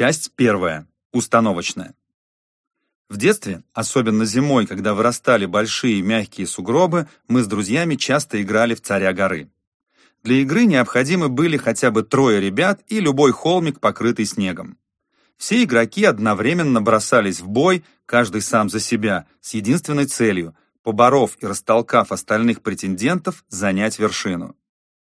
Часть первая. Установочная. В детстве, особенно зимой, когда вырастали большие мягкие сугробы, мы с друзьями часто играли в царя горы. Для игры необходимы были хотя бы трое ребят и любой холмик, покрытый снегом. Все игроки одновременно бросались в бой, каждый сам за себя, с единственной целью – поборов и растолкав остальных претендентов, занять вершину.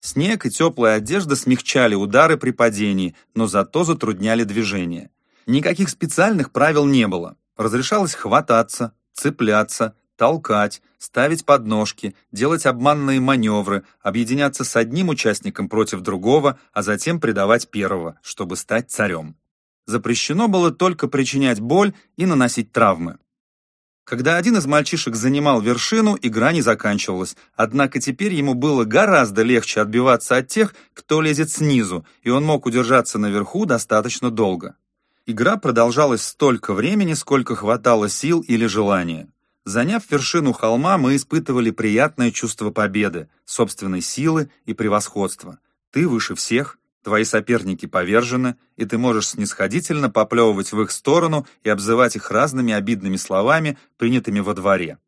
Снег и теплая одежда смягчали удары при падении, но зато затрудняли движение. Никаких специальных правил не было. Разрешалось хвататься, цепляться, толкать, ставить подножки, делать обманные маневры, объединяться с одним участником против другого, а затем предавать первого, чтобы стать царем. Запрещено было только причинять боль и наносить травмы. Когда один из мальчишек занимал вершину, игра не заканчивалась, однако теперь ему было гораздо легче отбиваться от тех, кто лезет снизу, и он мог удержаться наверху достаточно долго. Игра продолжалась столько времени, сколько хватало сил или желания. Заняв вершину холма, мы испытывали приятное чувство победы, собственной силы и превосходства. Ты выше всех, Твои соперники повержены, и ты можешь снисходительно поплевывать в их сторону и обзывать их разными обидными словами, принятыми во дворе.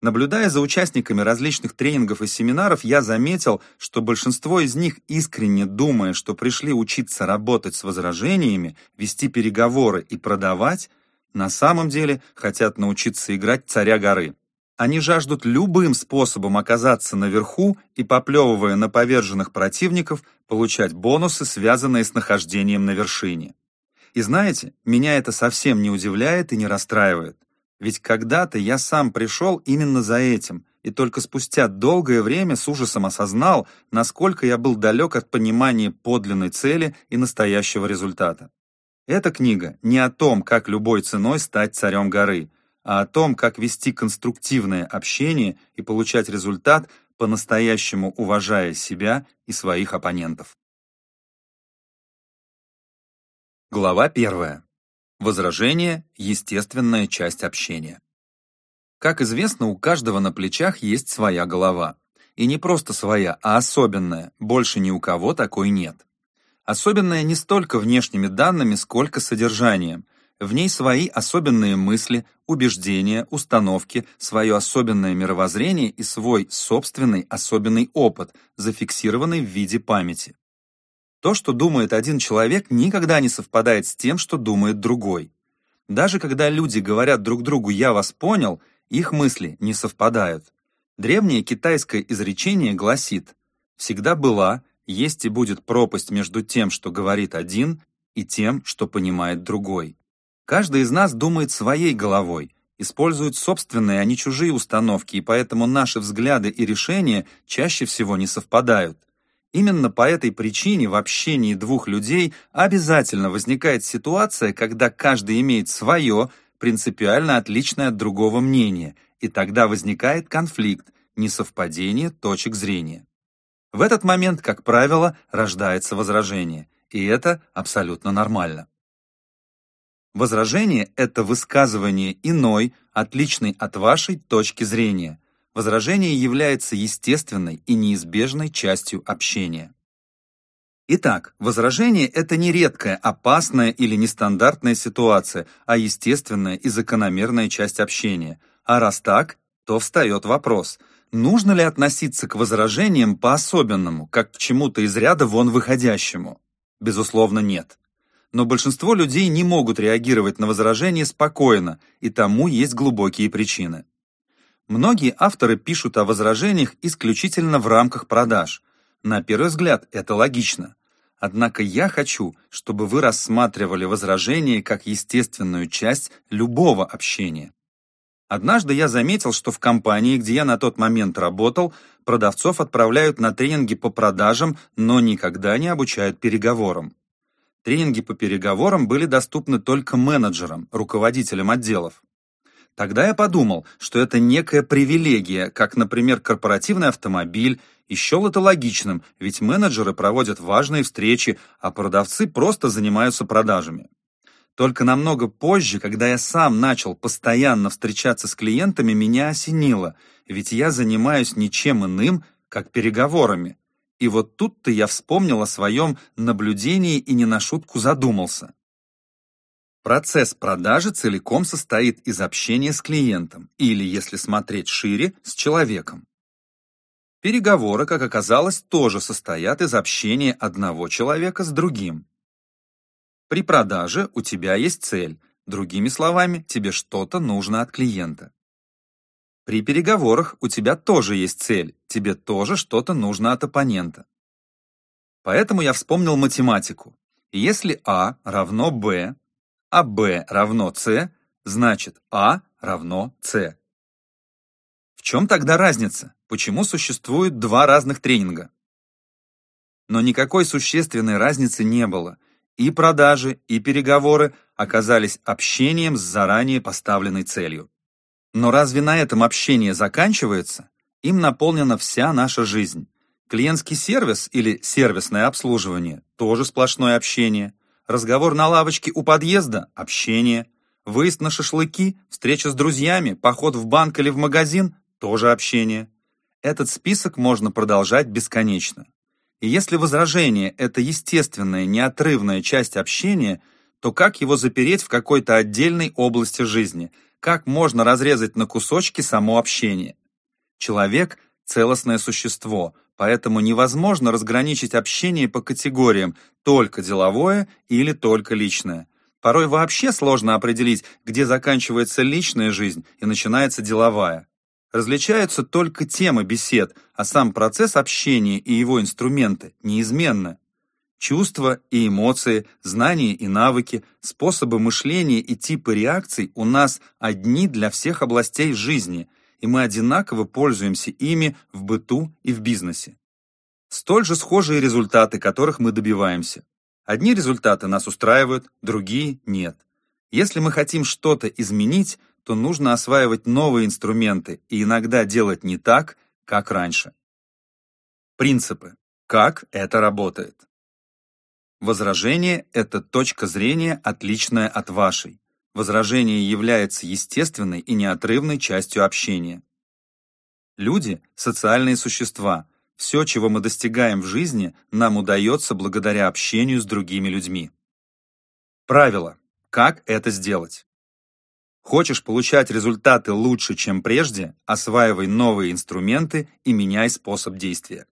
Наблюдая за участниками различных тренингов и семинаров, я заметил, что большинство из них, искренне думая, что пришли учиться работать с возражениями, вести переговоры и продавать, на самом деле хотят научиться играть царя горы. Они жаждут любым способом оказаться наверху и, поплевывая на поверженных противников, получать бонусы, связанные с нахождением на вершине. И знаете, меня это совсем не удивляет и не расстраивает. Ведь когда-то я сам пришел именно за этим, и только спустя долгое время с ужасом осознал, насколько я был далек от понимания подлинной цели и настоящего результата. Эта книга не о том, как любой ценой стать царем горы – а о том, как вести конструктивное общение и получать результат, по-настоящему уважая себя и своих оппонентов. Глава первая. Возражение – естественная часть общения. Как известно, у каждого на плечах есть своя голова. И не просто своя, а особенная, больше ни у кого такой нет. Особенная не столько внешними данными, сколько содержанием, в ней свои особенные мысли, убеждения, установки, свое особенное мировоззрение и свой собственный особенный опыт, зафиксированный в виде памяти. То, что думает один человек, никогда не совпадает с тем, что думает другой. Даже когда люди говорят друг другу «я вас понял», их мысли не совпадают. Древнее китайское изречение гласит «всегда была, есть и будет пропасть между тем, что говорит один, и тем, что понимает другой». Каждый из нас думает своей головой, использует собственные, а не чужие установки, и поэтому наши взгляды и решения чаще всего не совпадают. Именно по этой причине в общении двух людей обязательно возникает ситуация, когда каждый имеет свое, принципиально отличное от другого мнение, и тогда возникает конфликт, несовпадение точек зрения. В этот момент, как правило, рождается возражение, и это абсолютно нормально. Возражение – это высказывание иной, отличной от вашей точки зрения. Возражение является естественной и неизбежной частью общения. Итак, возражение – это не редкая, опасная или нестандартная ситуация, а естественная и закономерная часть общения. А раз так, то встает вопрос – нужно ли относиться к возражениям по-особенному, как к чему-то из ряда вон выходящему? Безусловно, нет но большинство людей не могут реагировать на возражения спокойно, и тому есть глубокие причины. Многие авторы пишут о возражениях исключительно в рамках продаж. На первый взгляд это логично. Однако я хочу, чтобы вы рассматривали возражения как естественную часть любого общения. Однажды я заметил, что в компании, где я на тот момент работал, продавцов отправляют на тренинги по продажам, но никогда не обучают переговорам. Тренинги по переговорам были доступны только менеджерам, руководителям отделов. Тогда я подумал, что это некая привилегия, как, например, корпоративный автомобиль, и счел это логичным, ведь менеджеры проводят важные встречи, а продавцы просто занимаются продажами. Только намного позже, когда я сам начал постоянно встречаться с клиентами, меня осенило, ведь я занимаюсь ничем иным, как переговорами. И вот тут-то я вспомнил о своем наблюдении и не на шутку задумался. Процесс продажи целиком состоит из общения с клиентом или, если смотреть шире, с человеком. Переговоры, как оказалось, тоже состоят из общения одного человека с другим. При продаже у тебя есть цель, другими словами, тебе что-то нужно от клиента. При переговорах у тебя тоже есть цель, тебе тоже что-то нужно от оппонента. Поэтому я вспомнил математику. Если А равно Б, а Б равно С, значит А равно С. В чем тогда разница? Почему существует два разных тренинга? Но никакой существенной разницы не было. И продажи, и переговоры оказались общением с заранее поставленной целью. Но разве на этом общение заканчивается? Им наполнена вся наша жизнь. Клиентский сервис или сервисное обслуживание – тоже сплошное общение. Разговор на лавочке у подъезда – общение. Выезд на шашлыки, встреча с друзьями, поход в банк или в магазин тоже общение. Этот список можно продолжать бесконечно. И если возражение – это естественная, неотрывная часть общения, то как его запереть в какой-то отдельной области жизни? Как можно разрезать на кусочки само общение? Человек – целостное существо, поэтому невозможно разграничить общение по категориям только деловое или только личное. Порой вообще сложно определить, где заканчивается личная жизнь и начинается деловая. Различаются только темы бесед, а сам процесс общения и его инструменты неизменны. Чувства и эмоции, знания и навыки, способы мышления и типы реакций у нас одни для всех областей жизни, и мы одинаково пользуемся ими в быту и в бизнесе. Столь же схожие результаты, которых мы добиваемся. Одни результаты нас устраивают, другие – нет. Если мы хотим что-то изменить, то нужно осваивать новые инструменты и иногда делать не так, как раньше. Принципы. Как это работает? Возражение – это точка зрения, отличная от вашей. Возражение является естественной и неотрывной частью общения. Люди – социальные существа. Все, чего мы достигаем в жизни, нам удается благодаря общению с другими людьми. Правило. Как это сделать? Хочешь получать результаты лучше, чем прежде, осваивай новые инструменты и меняй способ действия.